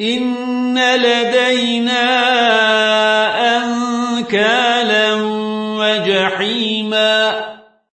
إن لدينا أنكالا وجحيما